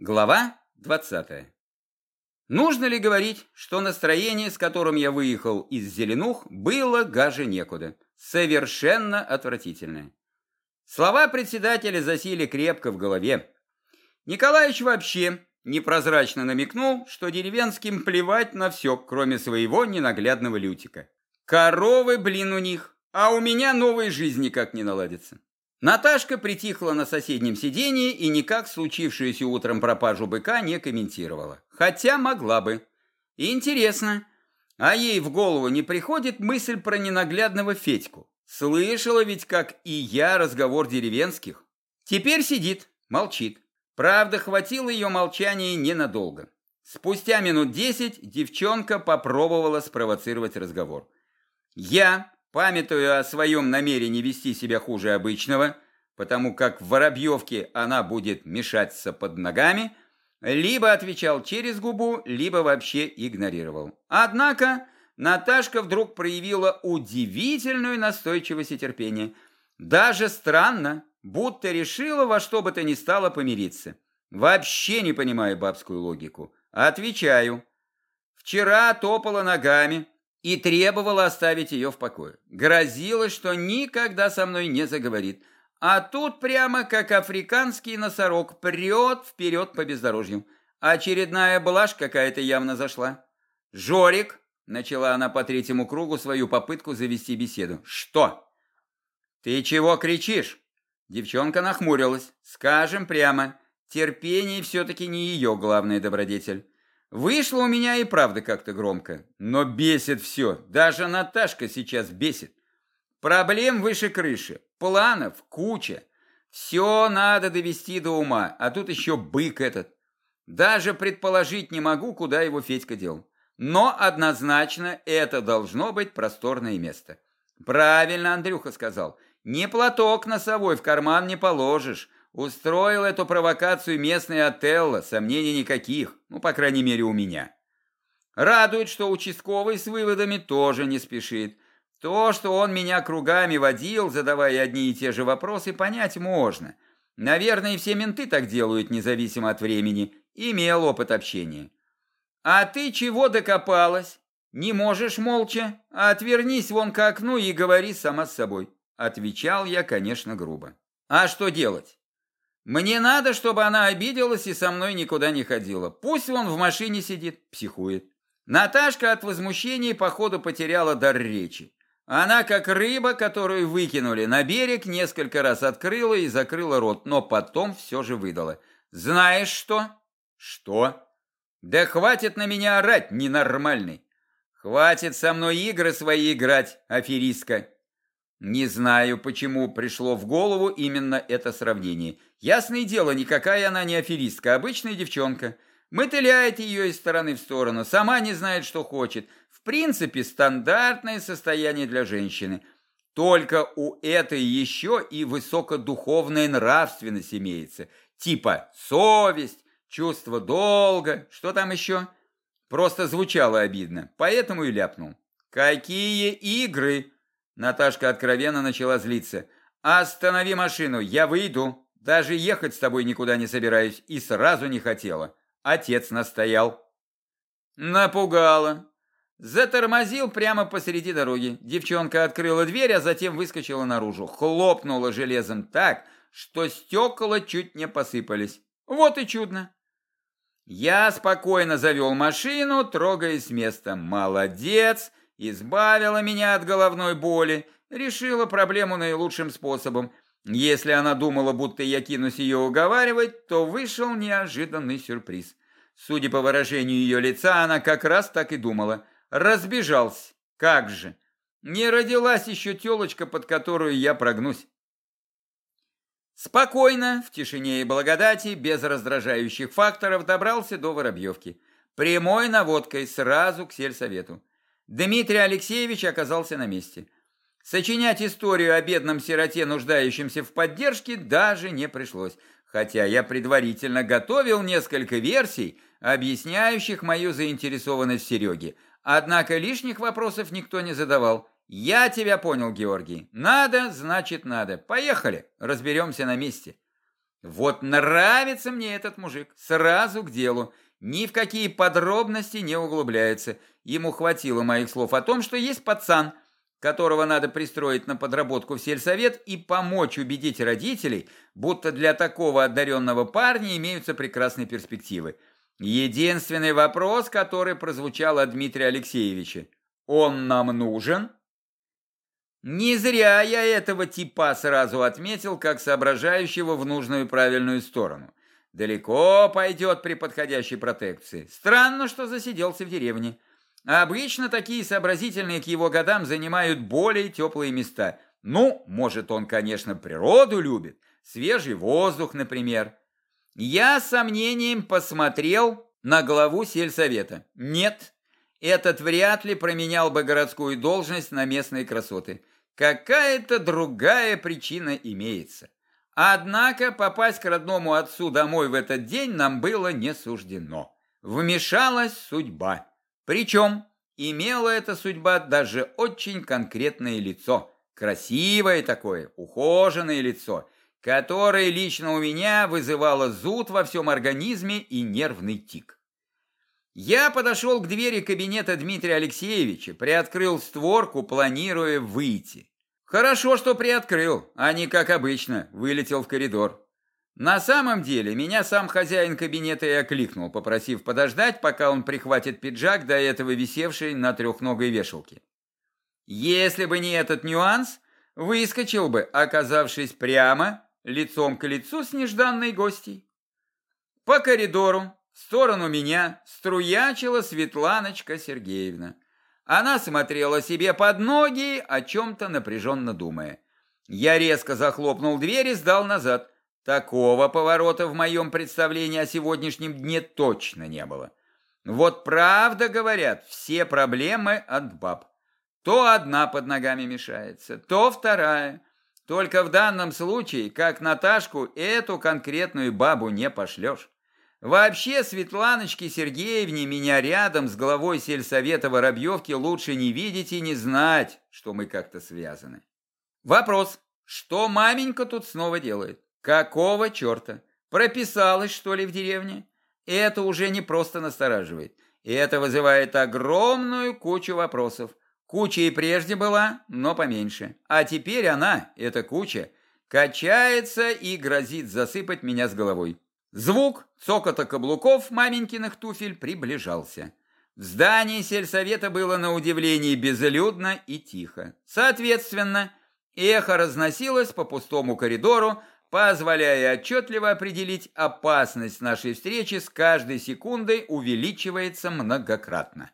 Глава 20. Нужно ли говорить, что настроение, с которым я выехал из Зеленух, было гаже некуда. Совершенно отвратительное. Слова председателя засели крепко в голове. Николаевич вообще непрозрачно намекнул, что деревенским плевать на все, кроме своего ненаглядного лютика. Коровы, блин, у них, а у меня новой жизни как не наладится. Наташка притихла на соседнем сиденье и никак случившуюся утром пропажу быка не комментировала. Хотя могла бы. Интересно, а ей в голову не приходит мысль про ненаглядного Федьку? Слышала ведь, как и я, разговор деревенских. Теперь сидит, молчит. Правда, хватило ее молчания ненадолго. Спустя минут десять девчонка попробовала спровоцировать разговор. Я, Памятуя о своем намерении вести себя хуже обычного, потому как в Воробьевке она будет мешаться под ногами, либо отвечал через губу, либо вообще игнорировал. Однако Наташка вдруг проявила удивительную настойчивость и терпение. Даже странно, будто решила во что бы то ни стало помириться. Вообще не понимаю бабскую логику. Отвечаю. Вчера топала ногами, и требовала оставить ее в покое. Грозила, что никогда со мной не заговорит. А тут прямо как африканский носорог прет вперед по бездорожью. Очередная блажь какая-то явно зашла. «Жорик!» — начала она по третьему кругу свою попытку завести беседу. «Что?» «Ты чего кричишь?» Девчонка нахмурилась. «Скажем прямо, терпение все-таки не ее главный добродетель. Вышло у меня и правда как-то громко, но бесит все, даже Наташка сейчас бесит. Проблем выше крыши, планов куча. Все надо довести до ума, а тут еще бык этот. Даже предположить не могу, куда его Федька дел. Но однозначно это должно быть просторное место. Правильно Андрюха сказал. Не платок носовой в карман не положишь, Устроил эту провокацию местный Отелло, сомнений никаких, ну, по крайней мере, у меня. Радует, что участковый с выводами тоже не спешит. То, что он меня кругами водил, задавая одни и те же вопросы, понять можно. Наверное, все менты так делают, независимо от времени. Имел опыт общения. А ты чего докопалась? Не можешь молча? Отвернись вон к окну и говори сама с собой. Отвечал я, конечно, грубо. А что делать? Мне надо, чтобы она обиделась и со мной никуда не ходила. Пусть он в машине сидит, психует. Наташка от возмущения, походу, потеряла дар речи. Она, как рыба, которую выкинули на берег, несколько раз открыла и закрыла рот, но потом все же выдала. «Знаешь что?» «Что?» «Да хватит на меня орать, ненормальный! Хватит со мной игры свои играть, аферистка!» Не знаю, почему пришло в голову именно это сравнение. Ясное дело, никакая она не аферистка, обычная девчонка. Мотыляет ее из стороны в сторону, сама не знает, что хочет. В принципе, стандартное состояние для женщины. Только у этой еще и высокодуховная нравственность имеется. Типа совесть, чувство долга, что там еще? Просто звучало обидно, поэтому и ляпнул. «Какие игры?» Наташка откровенно начала злиться. «Останови машину, я выйду. Даже ехать с тобой никуда не собираюсь и сразу не хотела. Отец настоял». Напугала. Затормозил прямо посреди дороги. Девчонка открыла дверь, а затем выскочила наружу. Хлопнула железом так, что стекла чуть не посыпались. Вот и чудно. Я спокойно завел машину, трогаясь с места. Молодец! Избавила меня от головной боли, решила проблему наилучшим способом. Если она думала, будто я кинусь ее уговаривать, то вышел неожиданный сюрприз. Судя по выражению ее лица, она как раз так и думала. Разбежался. Как же. Не родилась еще телочка, под которую я прогнусь. Спокойно, в тишине и благодати, без раздражающих факторов, добрался до Воробьевки. Прямой наводкой сразу к сельсовету. Дмитрий Алексеевич оказался на месте. Сочинять историю о бедном сироте, нуждающемся в поддержке, даже не пришлось, хотя я предварительно готовил несколько версий, объясняющих мою заинтересованность в Сереге. Однако лишних вопросов никто не задавал. Я тебя понял, Георгий. Надо, значит надо. Поехали, разберемся на месте. Вот нравится мне этот мужик, сразу к делу, ни в какие подробности не углубляется. Ему хватило моих слов о том, что есть пацан, которого надо пристроить на подработку в сельсовет и помочь убедить родителей, будто для такого одаренного парня имеются прекрасные перспективы. Единственный вопрос, который прозвучал от Дмитрия Алексеевича. «Он нам нужен?» Не зря я этого типа сразу отметил, как соображающего в нужную и правильную сторону. Далеко пойдет при подходящей протекции. Странно, что засиделся в деревне. Обычно такие сообразительные к его годам занимают более теплые места. Ну, может, он, конечно, природу любит. Свежий воздух, например. Я с сомнением посмотрел на главу сельсовета. Нет, этот вряд ли променял бы городскую должность на местные красоты. Какая-то другая причина имеется. Однако попасть к родному отцу домой в этот день нам было не суждено. Вмешалась судьба. Причем имела эта судьба даже очень конкретное лицо. Красивое такое, ухоженное лицо, которое лично у меня вызывало зуд во всем организме и нервный тик. Я подошел к двери кабинета Дмитрия Алексеевича, приоткрыл створку, планируя выйти. Хорошо, что приоткрыл, а не, как обычно, вылетел в коридор. На самом деле, меня сам хозяин кабинета и окликнул, попросив подождать, пока он прихватит пиджак, до этого висевший на трехногой вешалке. Если бы не этот нюанс, выскочил бы, оказавшись прямо, лицом к лицу с нежданной гостьей. По коридору, в сторону меня струячила Светланочка Сергеевна. Она смотрела себе под ноги, о чем-то напряженно думая. Я резко захлопнул дверь и сдал назад. Такого поворота в моем представлении о сегодняшнем дне точно не было. Вот правда говорят, все проблемы от баб. То одна под ногами мешается, то вторая. Только в данном случае, как Наташку, эту конкретную бабу не пошлешь. Вообще, Светланочке Сергеевне меня рядом с главой сельсовета Воробьевки лучше не видеть и не знать, что мы как-то связаны. Вопрос, что маменька тут снова делает? Какого черта? Прописалась, что ли, в деревне? Это уже не просто настораживает. Это вызывает огромную кучу вопросов. Куча и прежде была, но поменьше. А теперь она, эта куча, качается и грозит засыпать меня с головой. Звук цокота каблуков маменькиных туфель приближался. В здании сельсовета было на удивление безлюдно и тихо. Соответственно, эхо разносилось по пустому коридору, позволяя отчетливо определить опасность нашей встречи с каждой секундой увеличивается многократно.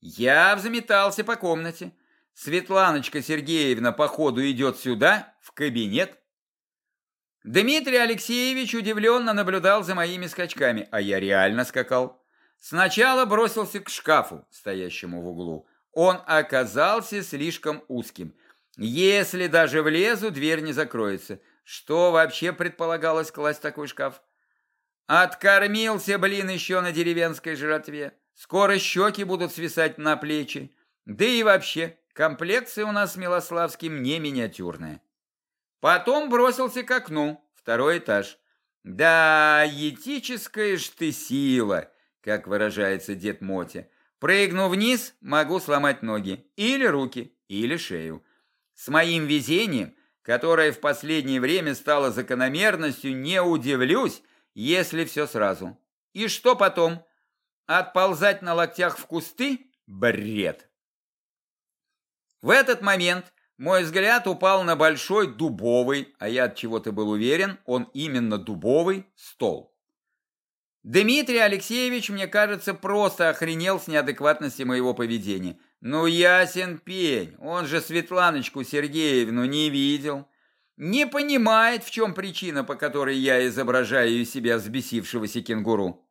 Я взметался по комнате. Светланочка Сергеевна по ходу идет сюда, в кабинет, Дмитрий Алексеевич удивленно наблюдал за моими скачками, а я реально скакал. Сначала бросился к шкафу, стоящему в углу. Он оказался слишком узким. Если даже влезу, дверь не закроется. Что вообще предполагалось класть такой шкаф? Откормился, блин, еще на деревенской жратве. Скоро щеки будут свисать на плечи. Да и вообще, комплекция у нас с Милославским не миниатюрная. Потом бросился к окну, второй этаж. Да, етическая ж ты сила, как выражается дед Мотя. Прыгну вниз, могу сломать ноги, или руки, или шею. С моим везением, которое в последнее время стало закономерностью, не удивлюсь, если все сразу. И что потом? Отползать на локтях в кусты? Бред. В этот момент мой взгляд упал на большой дубовый, а я от чего-то был уверен, он именно дубовый, стол. Дмитрий Алексеевич, мне кажется, просто охренел с неадекватности моего поведения. Ну, ясен пень, он же Светланочку Сергеевну не видел. Не понимает, в чем причина, по которой я изображаю из себя взбесившегося кенгуру.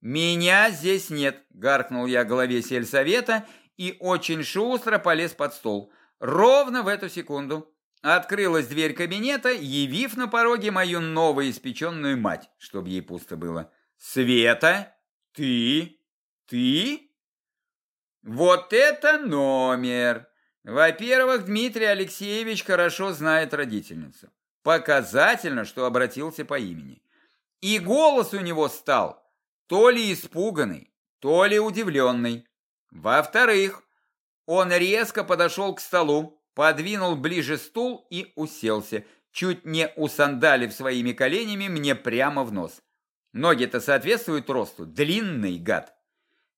«Меня здесь нет», – гаркнул я главе сельсовета и очень шустро полез под стол – Ровно в эту секунду открылась дверь кабинета, явив на пороге мою новоиспеченную мать, чтобы ей пусто было. «Света, ты? Ты?» «Вот это номер!» Во-первых, Дмитрий Алексеевич хорошо знает родительницу. Показательно, что обратился по имени. И голос у него стал то ли испуганный, то ли удивленный. Во-вторых, он резко подошел к столу, подвинул ближе стул и уселся, чуть не усандалив своими коленями мне прямо в нос. Ноги-то соответствуют росту, длинный гад.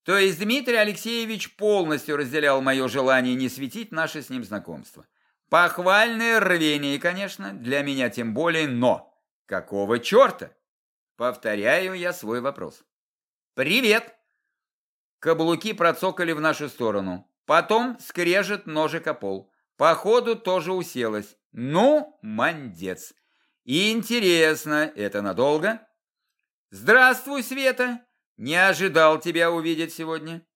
То есть Дмитрий Алексеевич полностью разделял мое желание не светить наше с ним знакомство. Похвальное рвение, конечно, для меня тем более, но какого черта? Повторяю я свой вопрос. «Привет!» Каблуки процокали в нашу сторону. Потом скрежет ножик о пол. Походу тоже уселась. Ну, мандец. Интересно, это надолго? Здравствуй, Света. Не ожидал тебя увидеть сегодня.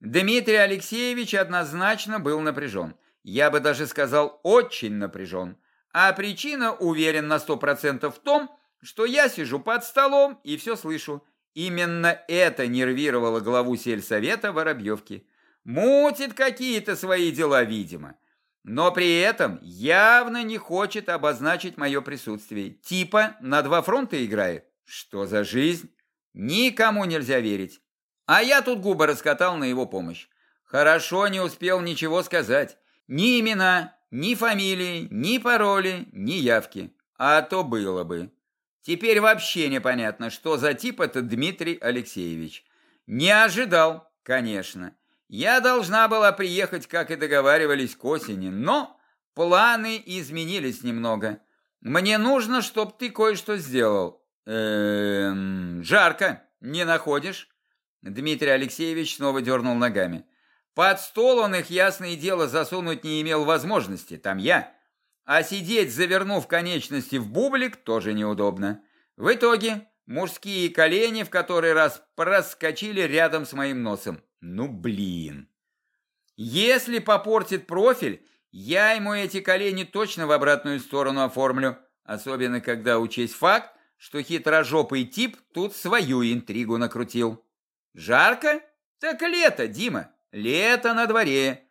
Дмитрий Алексеевич однозначно был напряжен. Я бы даже сказал, очень напряжен. А причина, уверен на сто процентов в том, что я сижу под столом и все слышу. Именно это нервировало главу сельсовета Воробьевки. Мутит какие-то свои дела, видимо. Но при этом явно не хочет обозначить мое присутствие. Типа на два фронта играет. Что за жизнь? Никому нельзя верить. А я тут губы раскатал на его помощь. Хорошо не успел ничего сказать. Ни имена, ни фамилии, ни пароли, ни явки. А то было бы. Теперь вообще непонятно, что за тип это Дмитрий Алексеевич. Не ожидал, конечно. Я должна была приехать, как и договаривались, к осени, но планы изменились немного. Мне нужно, чтобы ты кое-что сделал. Эм, жарко, не находишь? Дмитрий Алексеевич снова дернул ногами. Под стол он их, ясное дело, засунуть не имел возможности, там я. А сидеть, завернув конечности в бублик, тоже неудобно. В итоге мужские колени в который раз проскочили рядом с моим носом. Ну блин. Если попортит профиль, я ему эти колени точно в обратную сторону оформлю. Особенно, когда учесть факт, что хитрожопый тип тут свою интригу накрутил. Жарко? Так лето, Дима. Лето на дворе.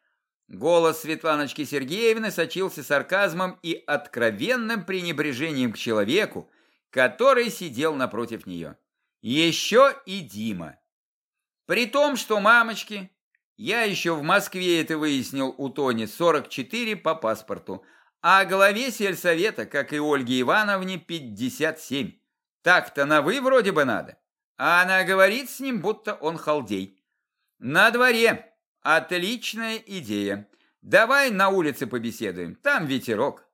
Голос Светланочки Сергеевны сочился сарказмом и откровенным пренебрежением к человеку, который сидел напротив нее. Еще и Дима. При том, что мамочки, я еще в Москве это выяснил у Тони, 44 по паспорту, а главе сельсовета, как и Ольге Ивановне, 57. Так-то на «вы» вроде бы надо. А она говорит с ним, будто он халдей. На дворе Отличная идея. Давай на улице побеседуем, там ветерок.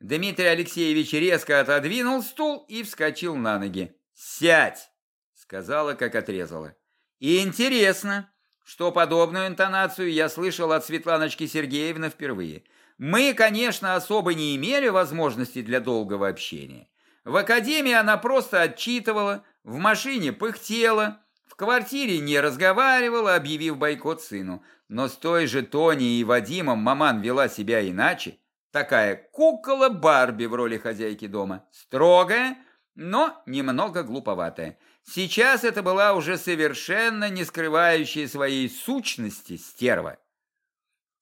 Дмитрий Алексеевич резко отодвинул стул и вскочил на ноги. «Сядь!» — сказала, как отрезала. И интересно, что подобную интонацию я слышал от Светланочки Сергеевны впервые. Мы, конечно, особо не имели возможности для долгого общения. В академии она просто отчитывала, в машине пыхтела, в квартире не разговаривала, объявив бойкот сыну. Но с той же Тони и Вадимом маман вела себя иначе. Такая кукола Барби в роли хозяйки дома. Строгая, но немного глуповатая. Сейчас это была уже совершенно не скрывающая своей сущности стерва.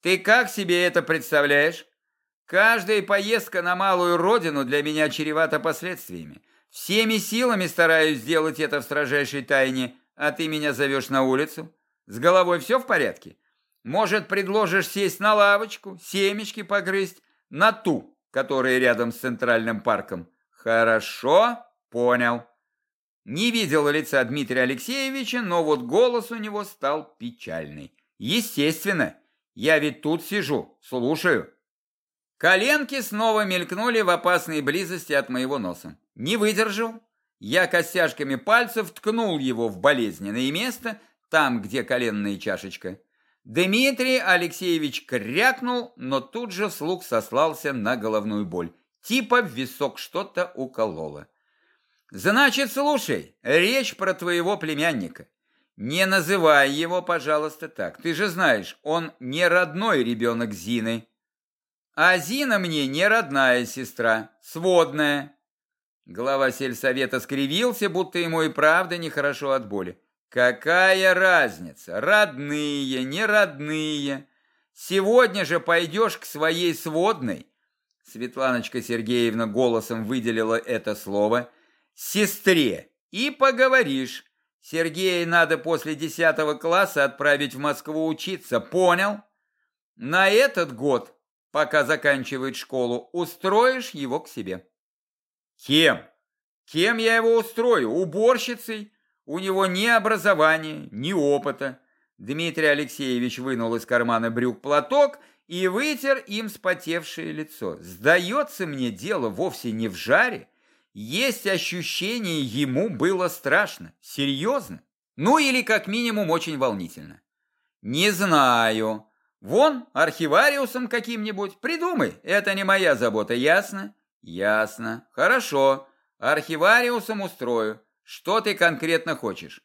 Ты как себе это представляешь? Каждая поездка на малую родину для меня чревата последствиями. Всеми силами стараюсь сделать это в строжайшей тайне, а ты меня зовешь на улицу? С головой все в порядке? Может, предложишь сесть на лавочку, семечки погрызть, на ту, которая рядом с центральным парком? Хорошо, понял. Не видел лица Дмитрия Алексеевича, но вот голос у него стал печальный. Естественно, я ведь тут сижу, слушаю. Коленки снова мелькнули в опасной близости от моего носа. Не выдержал, я костяшками пальцев ткнул его в болезненное место, там, где коленная чашечка. Дмитрий Алексеевич крякнул, но тут же слух сослался на головную боль. Типа в висок что-то укололо. «Значит, слушай, речь про твоего племянника. Не называй его, пожалуйста, так. Ты же знаешь, он не родной ребенок Зины. А Зина мне не родная сестра, сводная, Глава сельсовета скривился, будто ему и правда нехорошо от боли. Какая разница, родные, не родные? Сегодня же пойдешь к своей сводной, Светланочка Сергеевна голосом выделила это слово, сестре, и поговоришь. Сергея надо после десятого класса отправить в Москву учиться, понял? На этот год, пока заканчивает школу, устроишь его к себе. Кем? Кем я его устрою? Уборщицей? У него ни образования, ни опыта. Дмитрий Алексеевич вынул из кармана брюк платок и вытер им спотевшее лицо. Сдается мне дело вовсе не в жаре. Есть ощущение, ему было страшно. Серьезно? Ну или как минимум очень волнительно. Не знаю. Вон, архивариусом каким-нибудь. Придумай, это не моя забота, ясно? Ясно. Хорошо. Архивариусом устрою. Что ты конкретно хочешь?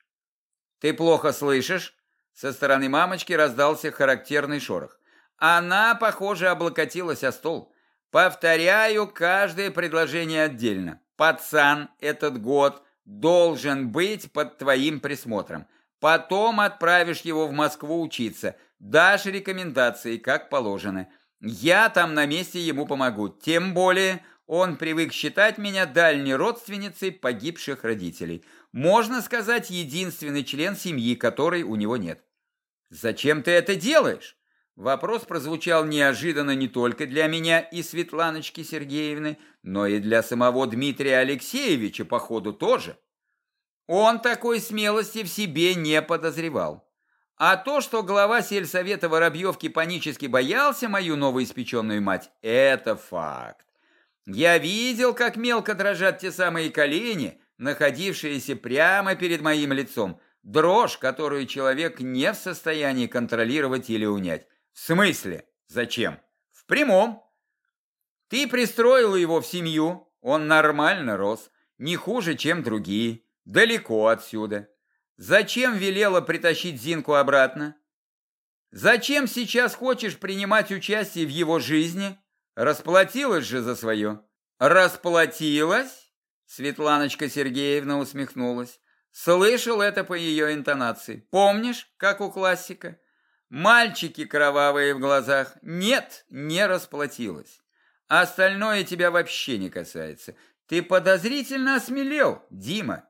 Ты плохо слышишь? Со стороны мамочки раздался характерный шорох. Она, похоже, облокотилась о стол. Повторяю каждое предложение отдельно. Пацан этот год должен быть под твоим присмотром. Потом отправишь его в Москву учиться. Дашь рекомендации, как положено. Я там на месте ему помогу. Тем более он привык считать меня дальней родственницей погибших родителей. Можно сказать, единственный член семьи, которой у него нет. «Зачем ты это делаешь?» Вопрос прозвучал неожиданно не только для меня и Светланочки Сергеевны, но и для самого Дмитрия Алексеевича, походу, тоже. Он такой смелости в себе не подозревал. А то, что глава сельсовета Воробьевки панически боялся мою новоиспеченную мать, это факт. Я видел, как мелко дрожат те самые колени, находившиеся прямо перед моим лицом, дрожь, которую человек не в состоянии контролировать или унять. В смысле? Зачем? В прямом. Ты пристроила его в семью, он нормально рос, не хуже, чем другие, далеко отсюда. Зачем велела притащить Зинку обратно? Зачем сейчас хочешь принимать участие в его жизни? Расплатилась же за свое. Расплатилась? Светланочка Сергеевна усмехнулась. Слышал это по ее интонации. Помнишь, как у классика? Мальчики кровавые в глазах. Нет, не расплатилась. Остальное тебя вообще не касается. Ты подозрительно осмелел, Дима.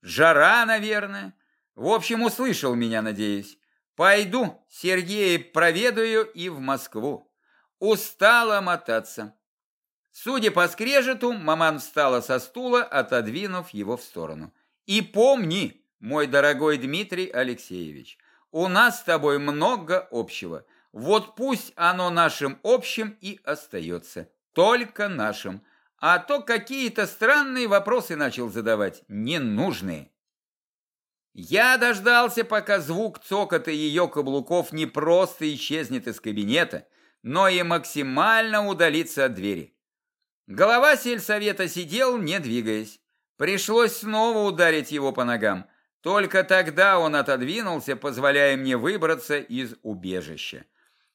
Жара, наверное. В общем, услышал меня, надеюсь. Пойду, Сергея проведаю и в Москву. Устала мотаться. Судя по скрежету, маман встала со стула, отодвинув его в сторону. И помни, мой дорогой Дмитрий Алексеевич, у нас с тобой много общего. Вот пусть оно нашим общим и остается. Только нашим. А то какие-то странные вопросы начал задавать, ненужные. Я дождался, пока звук цокота ее каблуков не просто исчезнет из кабинета, но и максимально удалится от двери. Голова сельсовета сидел, не двигаясь. Пришлось снова ударить его по ногам. Только тогда он отодвинулся, позволяя мне выбраться из убежища.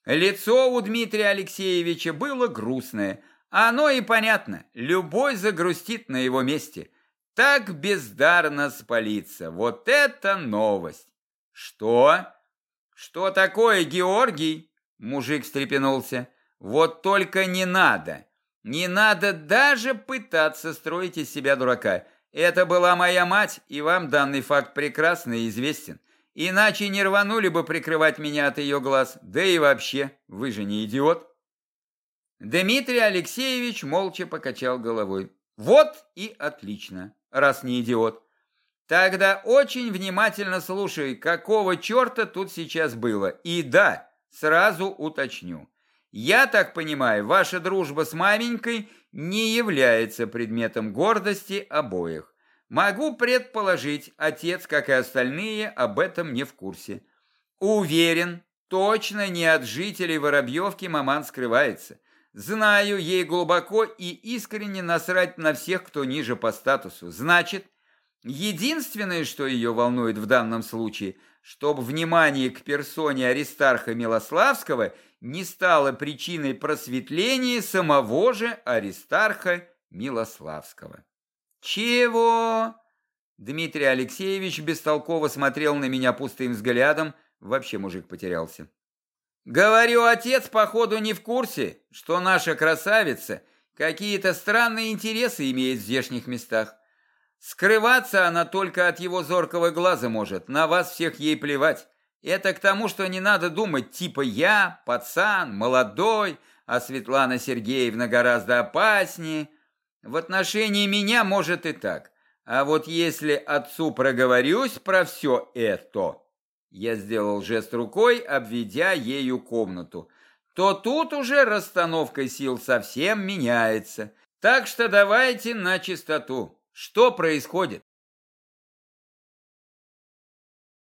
Лицо у Дмитрия Алексеевича было грустное. Оно и понятно, любой загрустит на его месте. Так бездарно спалиться. Вот это новость! Что? Что такое, Георгий? Мужик встрепенулся. Вот только не надо. Не надо даже пытаться строить из себя дурака. Это была моя мать, и вам данный факт прекрасно известен. Иначе не рванули бы прикрывать меня от ее глаз. Да и вообще, вы же не идиот. Дмитрий Алексеевич молча покачал головой. Вот и отлично, раз не идиот. Тогда очень внимательно слушай, какого черта тут сейчас было. И да, сразу уточню. Я так понимаю, ваша дружба с маменькой не является предметом гордости обоих. Могу предположить, отец, как и остальные, об этом не в курсе. Уверен, точно не от жителей Воробьевки маман скрывается. Знаю, ей глубоко и искренне насрать на всех, кто ниже по статусу. Значит, единственное, что ее волнует в данном случае, чтобы внимание к персоне Аристарха Милославского – не стало причиной просветления самого же Аристарха Милославского. «Чего?» Дмитрий Алексеевич бестолково смотрел на меня пустым взглядом, вообще мужик потерялся. «Говорю, отец, походу, не в курсе, что наша красавица Какие-то странные интересы имеет в здешних местах. Скрываться она только от его зоркого глаза может, на вас всех ей плевать. Это к тому, что не надо думать, типа я, пацан, молодой, а Светлана Сергеевна гораздо опаснее. В отношении меня может и так. А вот если отцу проговорюсь про все это, я сделал жест рукой, обведя ею комнату, то тут уже расстановка сил совсем меняется. Так что давайте на чистоту. Что происходит?